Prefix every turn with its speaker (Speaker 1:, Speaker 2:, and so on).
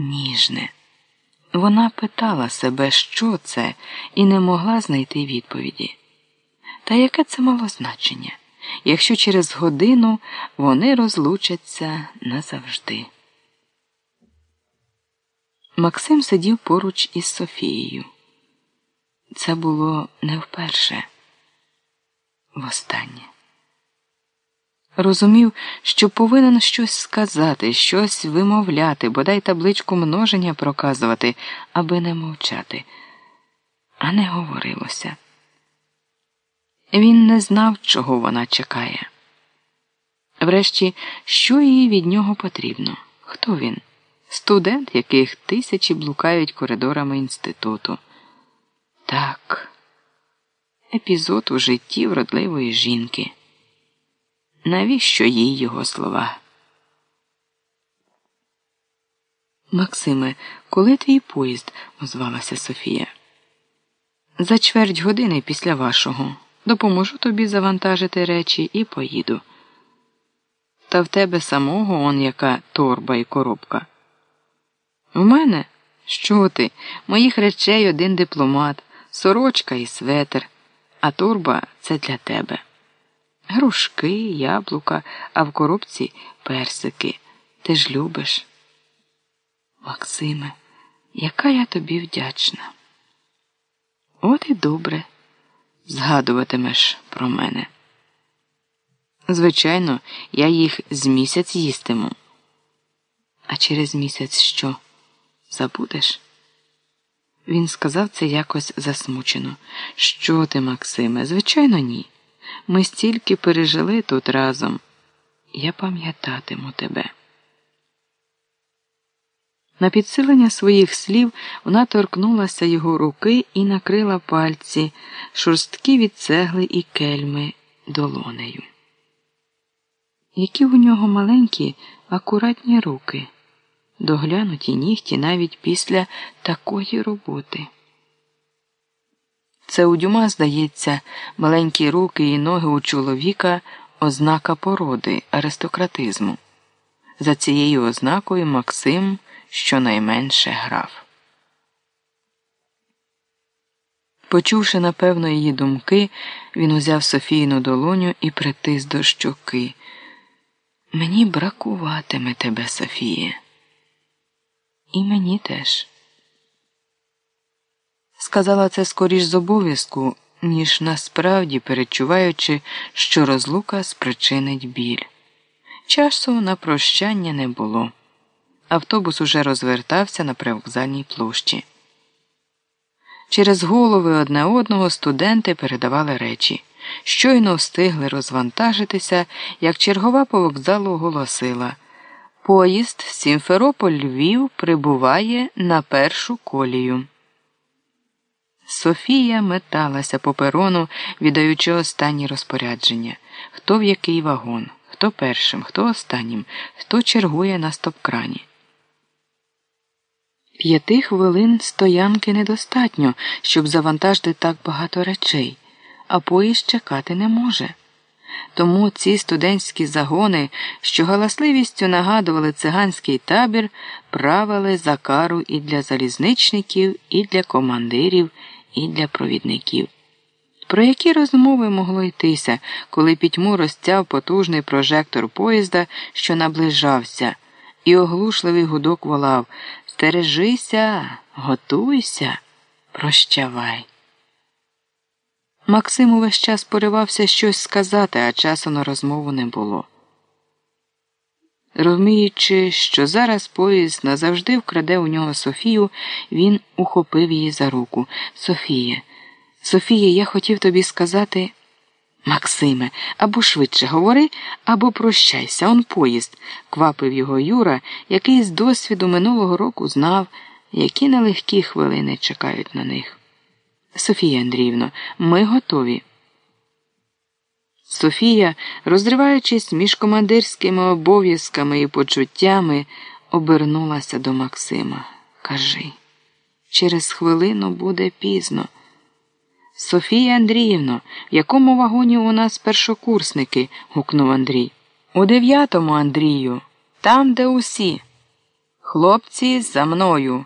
Speaker 1: ніжне. Вона питала себе, що це, і не могла знайти відповіді. Та яке це мало значення, якщо через годину вони розлучаться назавжди? Максим сидів поруч із Софією. Це було не вперше, востаннє. Розумів, що повинен щось сказати, щось вимовляти, бодай табличку множення проказувати, аби не мовчати, а не говорилося. Він не знав, чого вона чекає. Врешті, що їй від нього потрібно? Хто він? Студент, яких тисячі блукають коридорами інституту. Так, епізод у житті вродливої жінки. Навіщо їй його слова? Максиме, коли твій поїзд? озвалася Софія. За чверть години після вашого. Допоможу тобі завантажити речі і поїду. Та в тебе самого он яка торба і коробка. У мене? Що ти? Моїх речей один дипломат, сорочка і светр, а торба це для тебе. Грушки, яблука, а в коробці персики. Ти ж любиш. Максиме, яка я тобі вдячна. От і добре згадуватимеш про мене. Звичайно, я їх з місяць їстиму. А через місяць що? Забудеш? Він сказав це якось засмучено. Що ти, Максиме? Звичайно, ні. Ми стільки пережили тут разом. Я пам'ятатиму тебе. На підсилення своїх слів вона торкнулася його руки і накрила пальці, шорсткі від цегли і кельми долонею. Які у нього маленькі, акуратні руки, доглянуті нігті навіть після такої роботи. Це у Дюма, здається, маленькі руки і ноги у чоловіка ознака породи, аристократизму. За цією ознакою Максим щонайменше грав. Почувши, напевно, її думки, він узяв Софійну долоню і притис до щоки. Мені бракуватиме тебе, Софіє. І мені теж. Сказала це скоріш з обов'язку, ніж насправді перечуваючи, що розлука спричинить біль. Часу на прощання не було. Автобус уже розвертався на привокзальній площі. Через голови одне одного студенти передавали речі. Щойно встигли розвантажитися, як чергова по вокзалу оголосила Поїзд Сімферополь Львів прибуває на першу колію. Софія металася по перону, віддаючи останні розпорядження хто в який вагон, хто першим, хто останнім, хто чергує на стоп-крані. П'яти хвилин стоянки недостатньо, щоб завантажити так багато речей, а поїзд чекати не може. Тому ці студентські загони, що галасливістю нагадували циганський табір, правили за кару і для залізничників, і для командирів, і для провідників. Про які розмови могло йтися, коли пітьму розтяв потужний прожектор поїзда, що наближався, і оглушливий гудок волав Стережися, готуйся, прощавай. Максим увесь час поривався щось сказати, а часу на розмову не було. Розуміючи, що зараз поїзд назавжди вкраде у нього Софію, він ухопив її за руку. Софія, Софія, я хотів тобі сказати. Максиме, або швидше говори, або прощайся, он поїзд, квапив його Юра, який з досвіду минулого року знав, які нелегкі хвилини чекають на них. Софія Андріївно, ми готові. Софія, розриваючись між командирськими обов'язками і почуттями, обернулася до Максима. Кажи, через хвилину буде пізно. Софія Андріївно, в якому вагоні у нас першокурсники? гукнув Андрій. У дев'ятому Андрію, там, де усі. Хлопці, за мною.